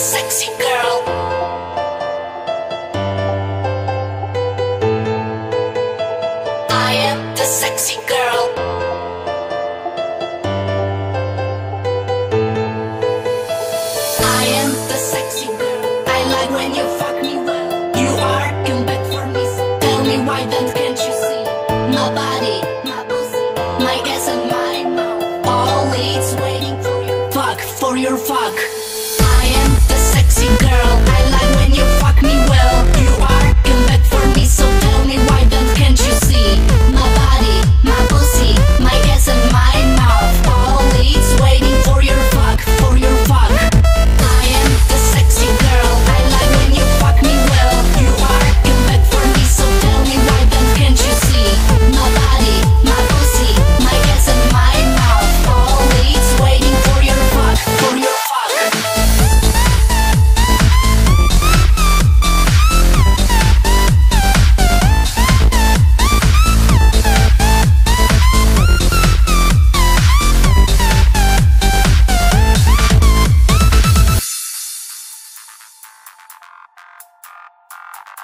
sexy girl. I am the sexy girl. I am the sexy girl. I like when you fuck me well. You are come back for me. Tell me why then can't you see? My body, my pussy, my ass and my mouth. All it's waiting for you. Fuck for your fuck.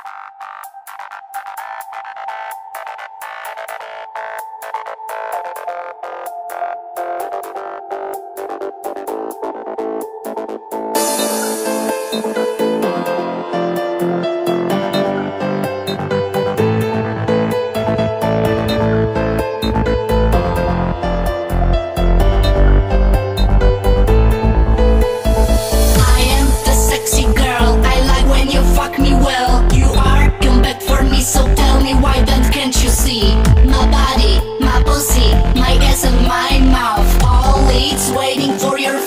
Thank you. of my mouth. All leads waiting for your